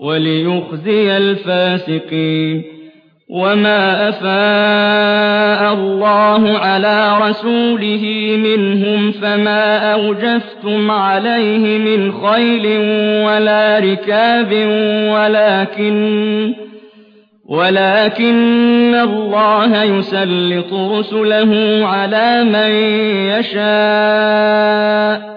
وليخزي الفاسقين. وما أفاء الله على رسوله منهم فما أوجفتم عليه من خيل ولا ركاب ولكن ولكن الله يسلط رسله على من يشاء.